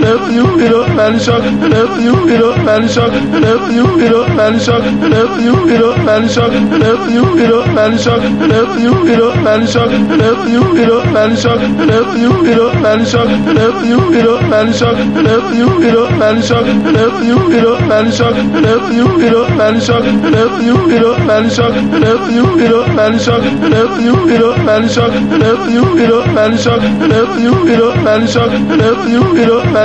never knew it up, man shock, knew it up, man shock, knew it up, man shock, knew it up, man shock, knew it up, man shock, knew it up, man shock, knew it up, man shock, knew it up, man shock, knew it up, man shock, knew it up, man shock, knew it up, man shock, knew it up, man shock, knew it up, man shock, shock, shock, shock, shock,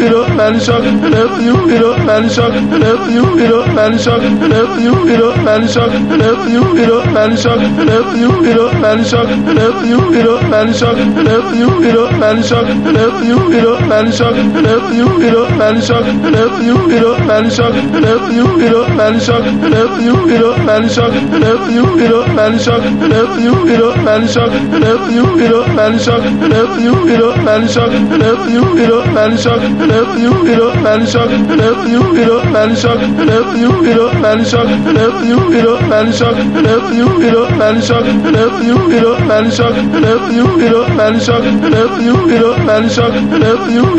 it up, man shock, never knew it up, man shock, never knew it up, man shock, never knew it up, man shock, never knew it up, man shock, never knew it up, man shock, never knew it up, man shock, never knew it up, man shock, never knew it up, man shock, never knew it up, man shock, never knew it up, man shock, never knew it up, man shock, never knew it up, man shock, never knew it up, man shock, never knew it up, man shock, never knew it up, man shock, never knew it up, man shock, never knew it up, man shock, up, shock, never knew it up, up, man shock, never knew it up, up, man shock, never knew it up, up, man shock, never knew it up, man shock, never knew it up, man shock, never knew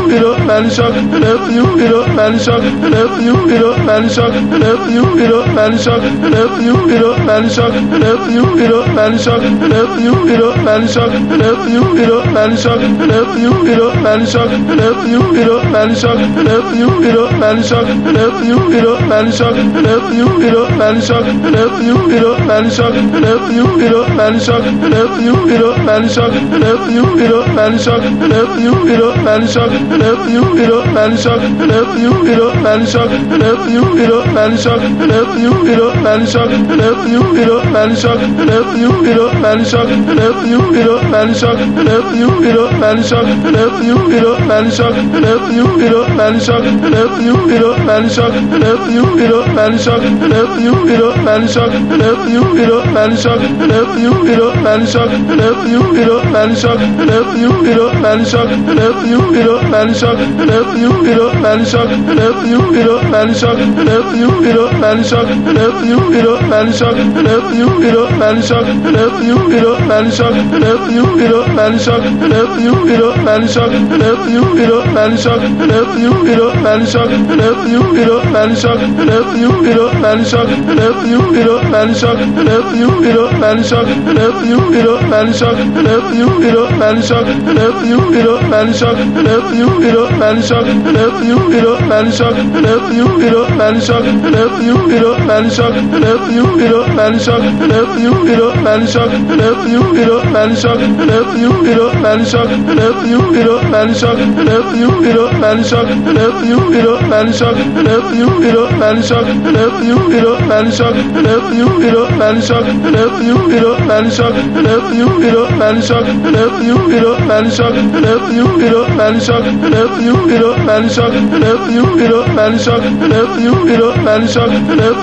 it up, man shock, never knew it up, man shock, never knew it up, man shock, never knew it up, man shock, never knew it up, man shock, never knew it up, man shock, never knew it up, man shock, never knew it up, man shock, never knew it up, man shock, never knew it up, man shock, never knew it up, man shock, never knew it up, man shock, never knew it up, man shock, never knew it up, man shock, never knew it up, man shock, never knew it up, man shock, never knew it up, man shock, never knew it up, man shock, never knew it up, man shock, never knew it up, man shock, never knew it up, man shock, never knew it up, man shock, never knew it up, man shock, never knew it up, man shock, never knew it up, man shock, never knew it up, man shock, never knew it up, man shock, never knew it up, man shock, never knew it up, man shock, never knew it up, man shock, never knew it up, man shock, never knew it up, man shock, never knew it up, man shock, never knew it up, man shock, never knew it up, man shock, never knew it up, man shock, never knew it up, man shock, never knew it up, man shock, never knew it up, man shock, never knew it up, man shock, never knew it up, man shock, never knew it up, man shock, never knew it up, man shock, never knew it up, man shock, never knew it up, man shock, never knew it up, man shock, never knew it up, man shock, never knew it up, man shock, never knew it up, man shock, never knew it up, man shock, never knew it up, man shock, never knew it up, man shock, never knew it up, man shock, never knew it up, man shock, never knew it up, man shock, never knew it up, man shock, never knew it up, man shock, never knew it up, man shock, never knew it up, man shock, never knew it up, man shock, never knew it up, man shock, never knew it up, man shock, never knew it up, man shock, never knew it up, man shock, never knew it up, man shock, never knew it up, man shock, never knew it up, man shock, never knew it up, man shock, never knew it up, man shock, never knew it up, man shock, never knew it up, man shock, never knew it up, man shock, knew it up, man shock, knew it up, man shock,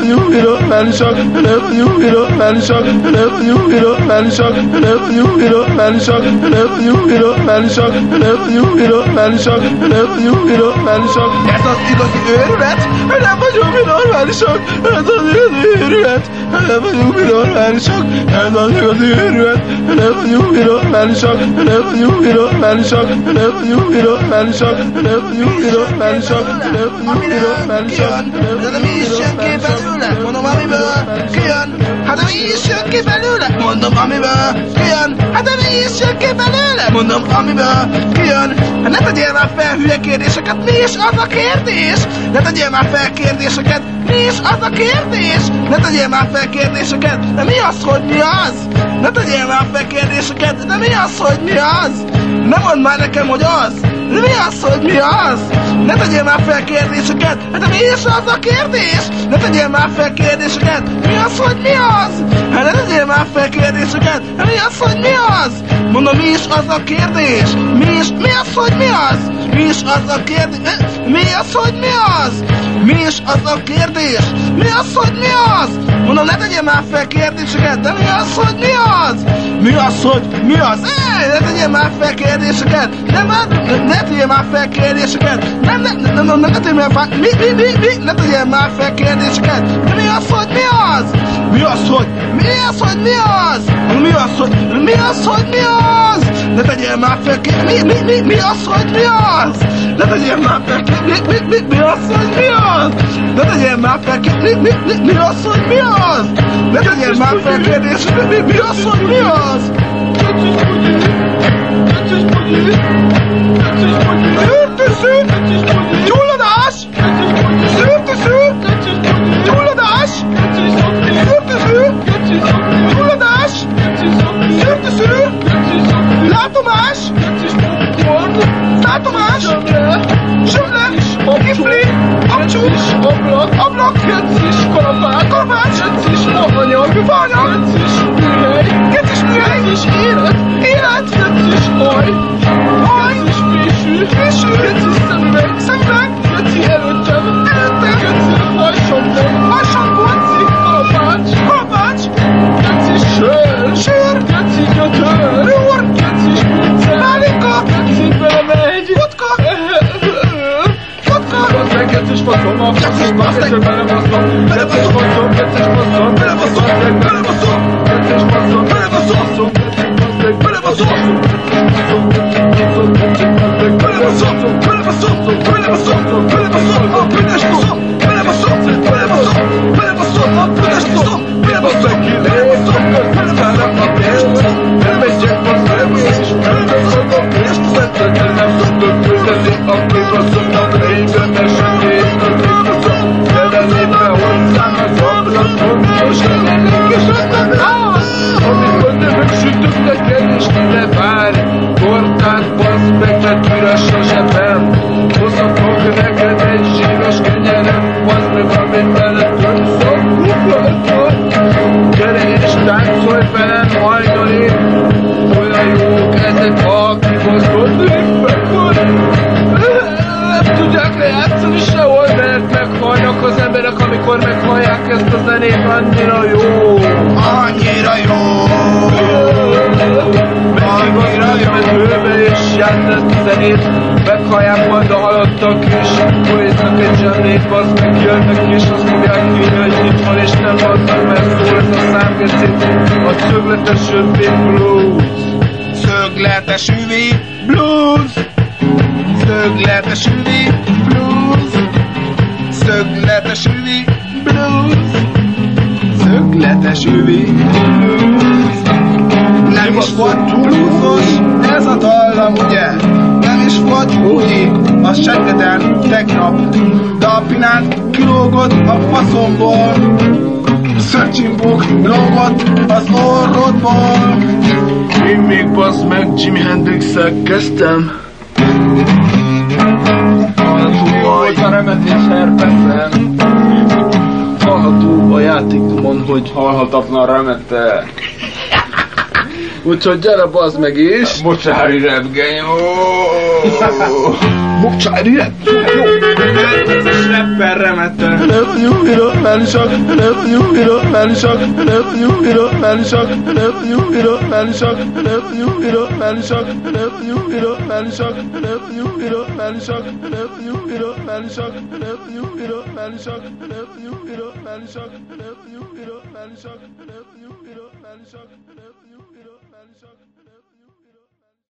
knew it up, man shock, knew it up, man shock, knew it up, man shock, knew it up, man shock, knew it up, man shock, never knew it never knew it up, man shock. Ez az igazi őrület, nem vagyunk mi normálisak, ez az igazi őrület, nem vagyunk mi normálisak, ez az igazi őrület, nem vagyunk mi normálisak, nem vagyunk mi normálisak, nem vagyunk mi normálisak, nem vagyunk mi normálisak, nem vagyunk mi normálisak, nem De mi is jön ki belőle? Mondom, amiből kijön. Hát mi is jön ki belőle? Mondom, amiből kijön. Hát mi is jön ki belőle? Mondom, amiből kijön. Hát ne tegyél már fel hülye kérdéseket, mi is az a kérdés? Ne tegyél már fel kérdéseket, mi is az a kérdés? Ne tegyél már fel kérdéseket, de mi az, hogy mi az? Ne tegyél már fel kérdéseket, de mi az, hogy mi az? Ne mondd már nekem, hogy az! Mi az, hogy mi az? Ne tegyél már fel kérdéseket! Hát mi is az a kérdés? Ne tegyél már fel kérdéseket! Mi az, hogy mi az? Hát ne tegyél már fel kérdéseket! Hát mi az, hogy mi az? Mondom, mi is az a kérdés? Mi is, mi az, hogy mi az? Mi is az a kérdés? Mi az, hogy mi az? Mi is az a kérdés? Mi az, hogy mi az? Mondom, ne tegyél már fel kérdéseket, de mi az, hogy mi az? Mi az, hogy mi az? Ej, ne tegyél már fel kérdéseket! Nem, ne, ne, ne tegyél már fel kérdéseket! Nem, nem, nem, nem, nem, ne tegyél már fel... Mi, mi, mi, mi? Ne tegyél már fel kérdéseket! De mi az, hogy mi az? Mi az, hogy... Mi az, hogy mi az? Mi az, hogy... Mi az, hogy mi az? Ne tegyél már fel kérdéseket! Mi, mi, mi, mi az, hogy mi az? Ne tegyél már fel kérdéseket! Mi, mi, mi, mi az, hogy mi az? Ne tegyél már fel kérdéseket! Mi, mi, mi, mi az, hogy mi az? Ne tegyél már fel kérdéseket! Mi, mi az, hogy mi az? Szürtőszű! Gyulladás! Kończyć oblok, oblok jesteś korowa, korowa jesteś nowonia, obywania jesteś mniej, jesteś mniej, jesteś ile, ile jesteś oj, oj, jesteś wyższy, wyższy jesteś sam weg, sam weg, jesteś erotem, erotem jesteś waszą po co mam? Tak się ma, tak się várj Tortát basz mert üres a zsebem Hozhatok neked egy zsíros kenyerem Basz meg, amit bele többször Gyere és táncolj velem hajnali zenét, meghallják majd a halottak is, folytatnak egy zsemmét, az meg jönnek és azt fogják hinni, hogy itt van és nem adnak, mert szól ez a számgecét, a szögletes öbbé blues. Szögletes üvi blues! Szögletes üvi blues! Szögletes üvi blues! Szögletes üvi blues! Nem is volt bluesos ez a dallam, ugye? Nem is volt bugyi a seggeden tegnap, de a pinán kilógott a faszomból. Szöcsimbuk lógott az orrodból. Én még basz meg Jimi hendrix kezdtem. Volt a remetés herpeszen. Hallható a játékomon, hogy halhatatlan remete. Úgyhogy gyere, bazd meg is. Bocsári repgeny. Bocsári repgeny. Rapper remette. Ne vagyunk mi normálisak, ne vagyunk mi normálisak, ne vagyunk mi normálisak, ne vagyunk mi normálisak, ne vagyunk mi normálisak, ne vagyunk mi normálisak, ne vagyunk mi normálisak, ne vagyunk mi normálisak, ne vagyunk mi normálisak, ne vagyunk mi normálisak, ne vagyunk mi normálisak, ne vagyunk mi normálisak,